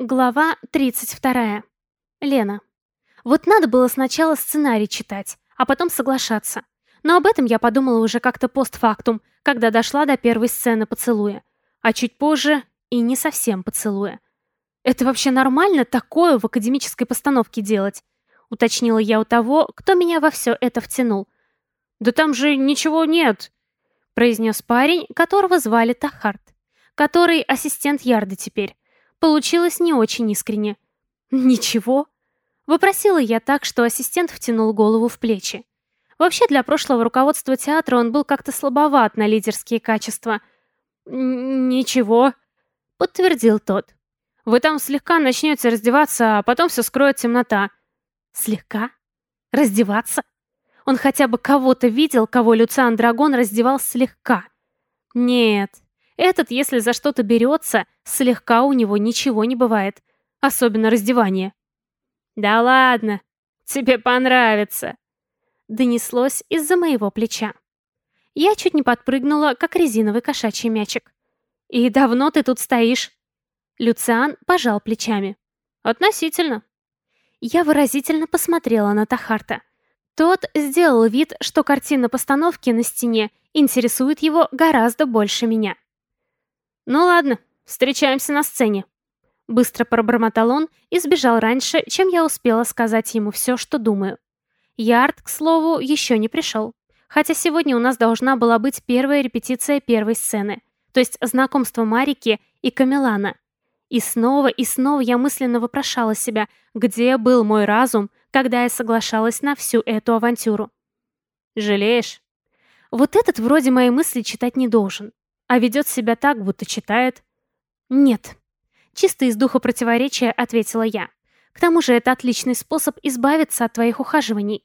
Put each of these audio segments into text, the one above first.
Глава 32. Лена. Вот надо было сначала сценарий читать, а потом соглашаться. Но об этом я подумала уже как-то постфактум, когда дошла до первой сцены поцелуя. А чуть позже и не совсем поцелуя. «Это вообще нормально такое в академической постановке делать?» Уточнила я у того, кто меня во все это втянул. «Да там же ничего нет», произнес парень, которого звали Тахарт, который ассистент Ярды теперь. Получилось не очень искренне. «Ничего?» Вопросила я так, что ассистент втянул голову в плечи. Вообще, для прошлого руководства театра он был как-то слабоват на лидерские качества. «Ничего», — подтвердил тот. «Вы там слегка начнете раздеваться, а потом все скроет темнота». «Слегка? Раздеваться?» Он хотя бы кого-то видел, кого Люциан Драгон раздевал слегка. Нет, этот, если за что-то берется, слегка у него ничего не бывает. Особенно раздевание. «Да ладно, тебе понравится!» Донеслось из-за моего плеча. Я чуть не подпрыгнула, как резиновый кошачий мячик. «И давно ты тут стоишь?» Люциан пожал плечами. «Относительно». Я выразительно посмотрела на Тахарта. Тот сделал вид, что картина постановки на стене интересует его гораздо больше меня. «Ну ладно, встречаемся на сцене». Быстро пробормотал он и сбежал раньше, чем я успела сказать ему все, что думаю. Ярд, к слову, еще не пришел. Хотя сегодня у нас должна была быть первая репетиция первой сцены, то есть знакомство Марики и Камилана. И снова и снова я мысленно вопрошала себя, где был мой разум, когда я соглашалась на всю эту авантюру. «Жалеешь?» Вот этот вроде мои мысли читать не должен а ведет себя так, будто читает. Нет. Чисто из духа противоречия ответила я. К тому же это отличный способ избавиться от твоих ухаживаний.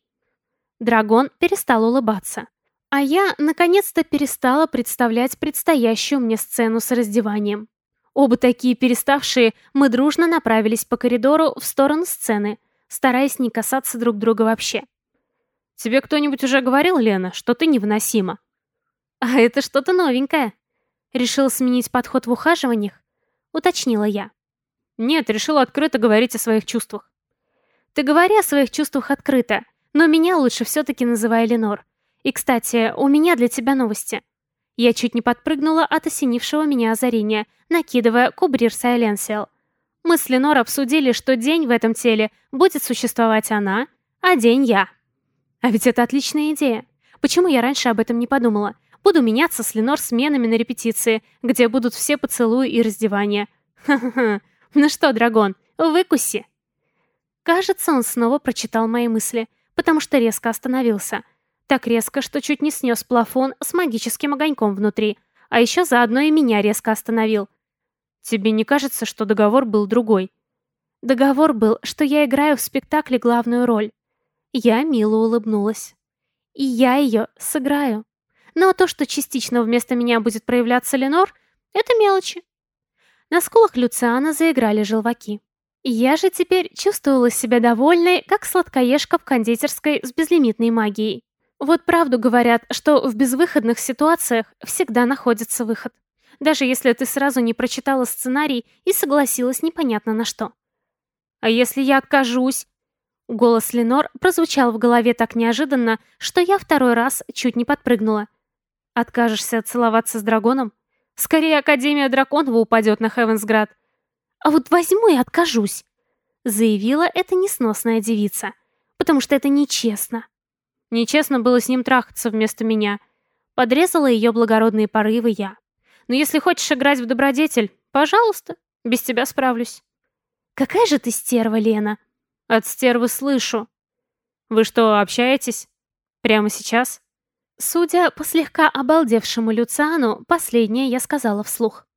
Драгон перестал улыбаться. А я, наконец-то, перестала представлять предстоящую мне сцену с раздеванием. Оба такие переставшие, мы дружно направились по коридору в сторону сцены, стараясь не касаться друг друга вообще. «Тебе кто-нибудь уже говорил, Лена, что ты невыносима?» «А это что-то новенькое», Решил сменить подход в ухаживаниях? Уточнила я. Нет, решил открыто говорить о своих чувствах. Ты говори о своих чувствах открыто, но меня лучше все-таки называй Ленор. И, кстати, у меня для тебя новости. Я чуть не подпрыгнула от осенившего меня озарения, накидывая кубрир сайленсиал. Мы с Ленор обсудили, что день в этом теле будет существовать она, а день я. А ведь это отличная идея. Почему я раньше об этом не подумала? Буду меняться с Ленор сменами на репетиции, где будут все поцелуи и раздевания. Ха-ха-ха. Ну что, дракон, выкуси. Кажется, он снова прочитал мои мысли, потому что резко остановился. Так резко, что чуть не снес плафон с магическим огоньком внутри, а еще заодно и меня резко остановил. Тебе не кажется, что договор был другой? Договор был, что я играю в спектакле главную роль. Я мило улыбнулась. И я ее сыграю. Но то, что частично вместо меня будет проявляться Ленор, это мелочи. На скулах Люциана заиграли желваки. Я же теперь чувствовала себя довольной, как сладкоежка в кондитерской с безлимитной магией. Вот правду говорят, что в безвыходных ситуациях всегда находится выход. Даже если ты сразу не прочитала сценарий и согласилась непонятно на что. «А если я откажусь?» Голос Ленор прозвучал в голове так неожиданно, что я второй раз чуть не подпрыгнула. Откажешься целоваться с драконом? Скорее Академия Драконова упадет на Хевенсград. А вот возьму и откажусь, заявила эта несносная девица, потому что это нечестно. Нечестно было с ним трахаться вместо меня. Подрезала ее благородные порывы я. Но если хочешь играть в добродетель, пожалуйста, без тебя справлюсь. Какая же ты стерва, Лена? От стервы слышу. Вы что, общаетесь? Прямо сейчас? Судя по слегка обалдевшему Люциану, последнее я сказала вслух.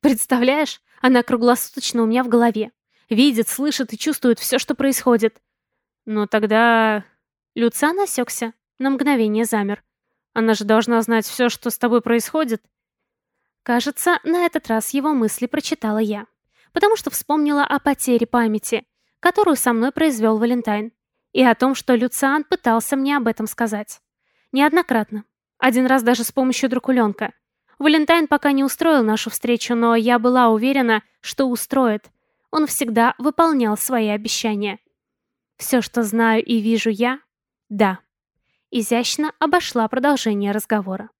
Представляешь, она круглосуточно у меня в голове. Видит, слышит и чувствует все, что происходит. Но тогда... Люциан осекся, на мгновение замер. Она же должна знать все, что с тобой происходит. Кажется, на этот раз его мысли прочитала я. Потому что вспомнила о потере памяти, которую со мной произвел Валентайн. И о том, что Люциан пытался мне об этом сказать. Неоднократно. Один раз даже с помощью дракуленка. Валентайн пока не устроил нашу встречу, но я была уверена, что устроит. Он всегда выполнял свои обещания. Все, что знаю и вижу я, да. Изящно обошла продолжение разговора.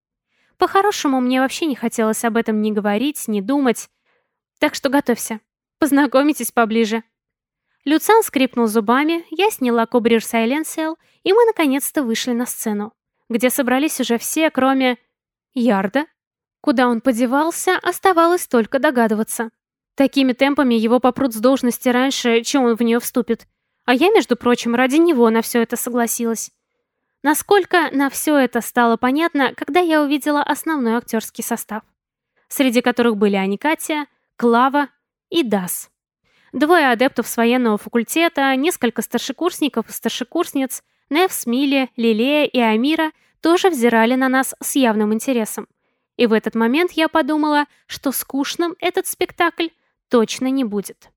По-хорошему, мне вообще не хотелось об этом ни говорить, ни думать. Так что готовься. Познакомитесь поближе. Люциан скрипнул зубами, я сняла Кубрир Сайленсиэл, и мы наконец-то вышли на сцену, где собрались уже все, кроме... Ярда. Куда он подевался, оставалось только догадываться. Такими темпами его попрут с должности раньше, чем он в нее вступит. А я, между прочим, ради него на все это согласилась. Насколько на все это стало понятно, когда я увидела основной актерский состав, среди которых были Аникатия, Клава и Дас. Двое адептов с военного факультета, несколько старшекурсников и старшекурсниц, Невс, Мили, Лилея и Амира тоже взирали на нас с явным интересом. И в этот момент я подумала, что скучным этот спектакль точно не будет.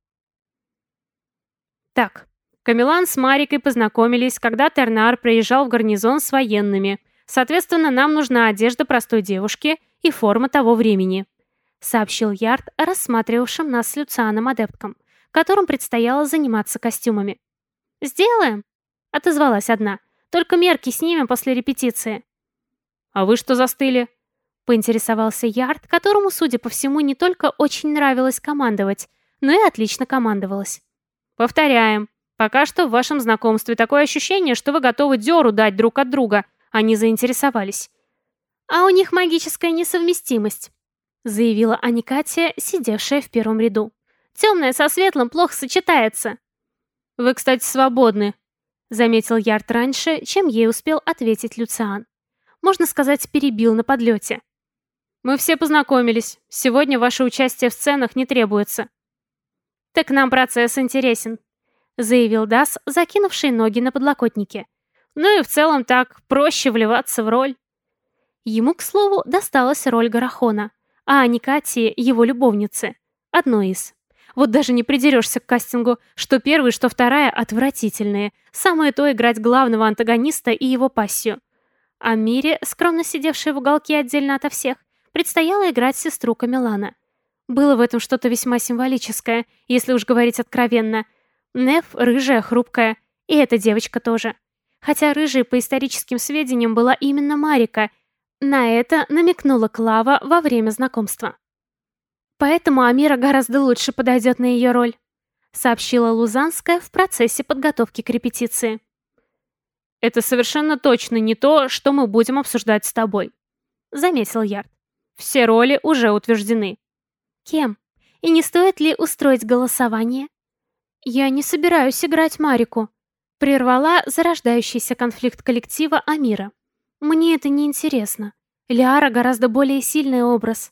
Так, Камилан с Марикой познакомились, когда Тернар приезжал в гарнизон с военными. Соответственно, нам нужна одежда простой девушки и форма того времени», — сообщил Ярд рассматривавшим нас с Люцианом адепткам, которым предстояло заниматься костюмами. «Сделаем», — отозвалась одна. «Только мерки снимем после репетиции». «А вы что застыли?» — поинтересовался Ярд, которому, судя по всему, не только очень нравилось командовать, но и отлично командовалось. «Повторяем», Пока что в вашем знакомстве такое ощущение, что вы готовы дёру дать друг от друга, а не заинтересовались. А у них магическая несовместимость, заявила Аникатия, сидевшая в первом ряду. Темное со светлым плохо сочетается. Вы, кстати, свободны, заметил Ярд раньше, чем ей успел ответить Люциан. Можно сказать, перебил на подлете. Мы все познакомились. Сегодня ваше участие в сценах не требуется. Так нам процесс интересен, заявил Дас, закинувший ноги на подлокотники. Ну и в целом так проще вливаться в роль. Ему, к слову, досталась роль Гарахона, а Аникатии — его любовницы. Одной из. Вот даже не придерешься к кастингу, что первый, что вторая отвратительные. Самое то играть главного антагониста и его пассию. А Мире, скромно сидевшей в уголке отдельно ото всех, предстояло играть сестру Камилана. Было в этом что-то весьма символическое, если уж говорить откровенно — Неф рыжая, хрупкая, и эта девочка тоже. Хотя рыжей по историческим сведениям была именно Марика. На это намекнула Клава во время знакомства. Поэтому Амира гораздо лучше подойдет на ее роль, сообщила Лузанская в процессе подготовки к репетиции. «Это совершенно точно не то, что мы будем обсуждать с тобой», — заметил Ярд. «Все роли уже утверждены». «Кем? И не стоит ли устроить голосование?» «Я не собираюсь играть Марику», — прервала зарождающийся конфликт коллектива Амира. «Мне это не интересно. Лиара гораздо более сильный образ».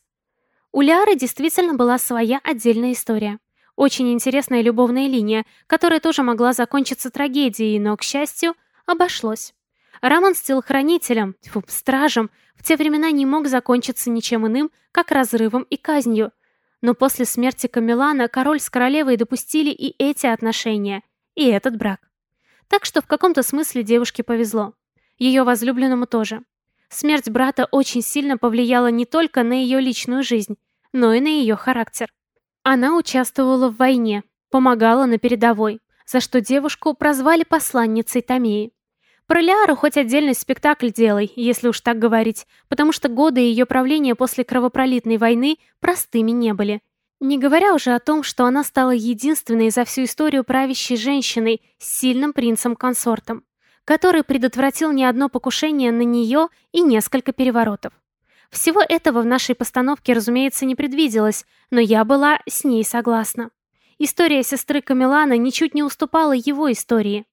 У Лиары действительно была своя отдельная история. Очень интересная любовная линия, которая тоже могла закончиться трагедией, но, к счастью, обошлось. Роман с телохранителем, фу, стражем, в те времена не мог закончиться ничем иным, как разрывом и казнью, но после смерти Камилана король с королевой допустили и эти отношения, и этот брак. Так что в каком-то смысле девушке повезло. Ее возлюбленному тоже. Смерть брата очень сильно повлияла не только на ее личную жизнь, но и на ее характер. Она участвовала в войне, помогала на передовой, за что девушку прозвали посланницей Томеи. Про Лиару хоть отдельный спектакль делай, если уж так говорить, потому что годы ее правления после кровопролитной войны простыми не были. Не говоря уже о том, что она стала единственной за всю историю правящей женщиной с сильным принцем-консортом, который предотвратил не одно покушение на нее и несколько переворотов. Всего этого в нашей постановке, разумеется, не предвиделось, но я была с ней согласна. История сестры Камилана ничуть не уступала его истории.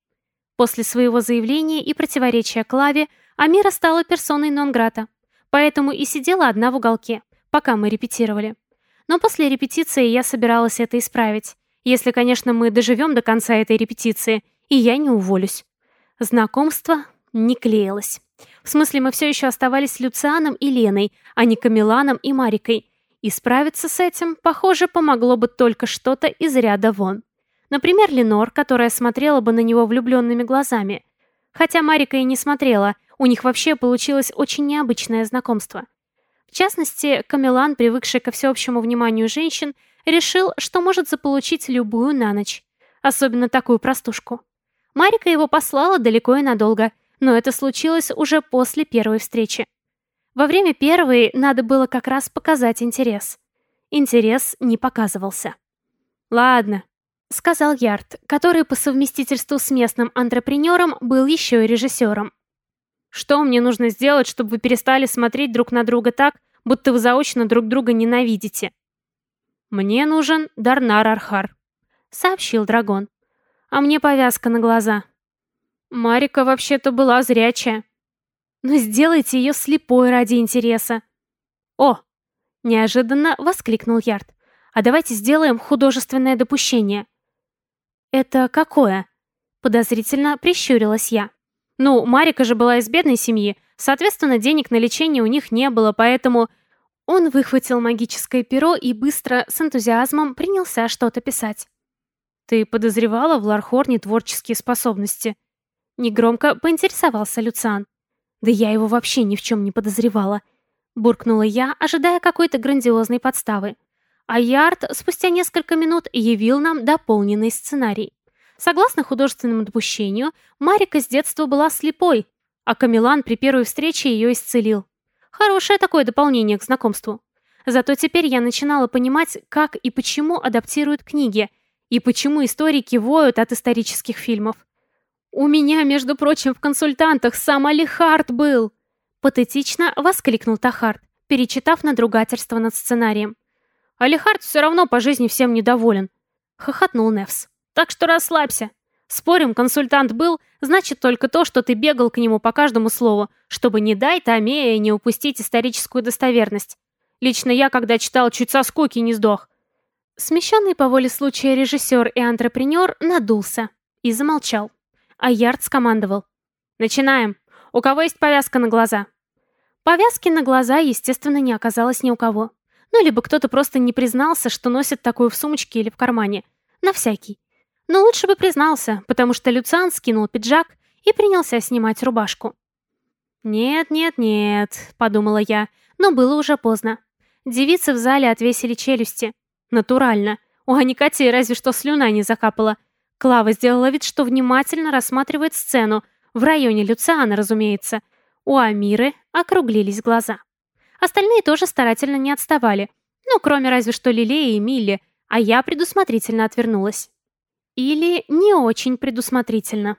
После своего заявления и противоречия Клаве Амира стала персоной нон-грата, поэтому и сидела одна в уголке, пока мы репетировали. Но после репетиции я собиралась это исправить, если, конечно, мы доживем до конца этой репетиции, и я не уволюсь. Знакомство не клеилось. В смысле, мы все еще оставались с Люцианом и Леной, а не Камиланом и Марикой. И справиться с этим, похоже, помогло бы только что-то из ряда вон. Например, Ленор, которая смотрела бы на него влюбленными глазами. Хотя Марика и не смотрела, у них вообще получилось очень необычное знакомство. В частности, Камилан, привыкший ко всеобщему вниманию женщин, решил, что может заполучить любую на ночь. Особенно такую простушку. Марика его послала далеко и надолго, но это случилось уже после первой встречи. Во время первой надо было как раз показать интерес. Интерес не показывался. «Ладно», — сказал Ярд, который по совместительству с местным антрепренером был еще и режиссером. «Что мне нужно сделать, чтобы вы перестали смотреть друг на друга так, будто вы заочно друг друга ненавидите?» «Мне нужен Дарнар Архар», — сообщил Драгон. «А мне повязка на глаза». Марика вообще-то была зрячая но сделайте ее слепой ради интереса. О! Неожиданно воскликнул Ярд. А давайте сделаем художественное допущение. Это какое? Подозрительно прищурилась я. Ну, Марика же была из бедной семьи, соответственно, денег на лечение у них не было, поэтому... Он выхватил магическое перо и быстро, с энтузиазмом, принялся что-то писать. «Ты подозревала в Лархорне творческие способности?» Негромко поинтересовался Люциан. Да я его вообще ни в чем не подозревала. Буркнула я, ожидая какой-то грандиозной подставы. А Ярд спустя несколько минут явил нам дополненный сценарий. Согласно художественному допущению, Марика с детства была слепой, а Камилан при первой встрече ее исцелил. Хорошее такое дополнение к знакомству. Зато теперь я начинала понимать, как и почему адаптируют книги, и почему историки воют от исторических фильмов. «У меня, между прочим, в консультантах сам Алихард был!» Патетично воскликнул Тахард, перечитав надругательство над сценарием. «Алихард все равно по жизни всем недоволен», — хохотнул Невс. «Так что расслабься. Спорим, консультант был, значит только то, что ты бегал к нему по каждому слову, чтобы не дай Томея не упустить историческую достоверность. Лично я, когда читал, чуть со скуки не сдох». Смещенный по воле случая режиссер и антрепренер надулся и замолчал а Ярд скомандовал. «Начинаем. У кого есть повязка на глаза?» Повязки на глаза, естественно, не оказалось ни у кого. Ну, либо кто-то просто не признался, что носит такую в сумочке или в кармане. На всякий. Но лучше бы признался, потому что Люциан скинул пиджак и принялся снимать рубашку. «Нет, нет, нет», — подумала я, но было уже поздно. Девицы в зале отвесили челюсти. Натурально. У Аникати разве что слюна не закапала. Клава сделала вид, что внимательно рассматривает сцену, в районе Люциана, разумеется. У Амиры округлились глаза. Остальные тоже старательно не отставали. Ну, кроме разве что Лилеи и Милли, а я предусмотрительно отвернулась. Или не очень предусмотрительно.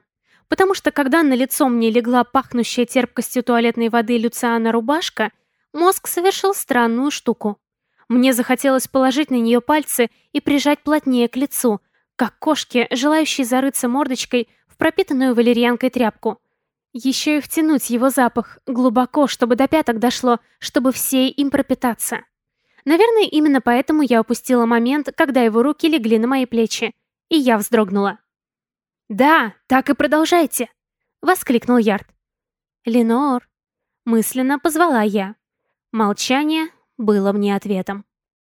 Потому что когда на лицо мне легла пахнущая терпкостью туалетной воды Люциана рубашка, мозг совершил странную штуку. Мне захотелось положить на нее пальцы и прижать плотнее к лицу, как кошки, желающие зарыться мордочкой в пропитанную валерьянкой тряпку. Еще и втянуть его запах глубоко, чтобы до пяток дошло, чтобы все им пропитаться. Наверное, именно поэтому я упустила момент, когда его руки легли на мои плечи, и я вздрогнула. «Да, так и продолжайте!» — воскликнул Ярд. «Ленор!» — мысленно позвала я. Молчание было мне ответом.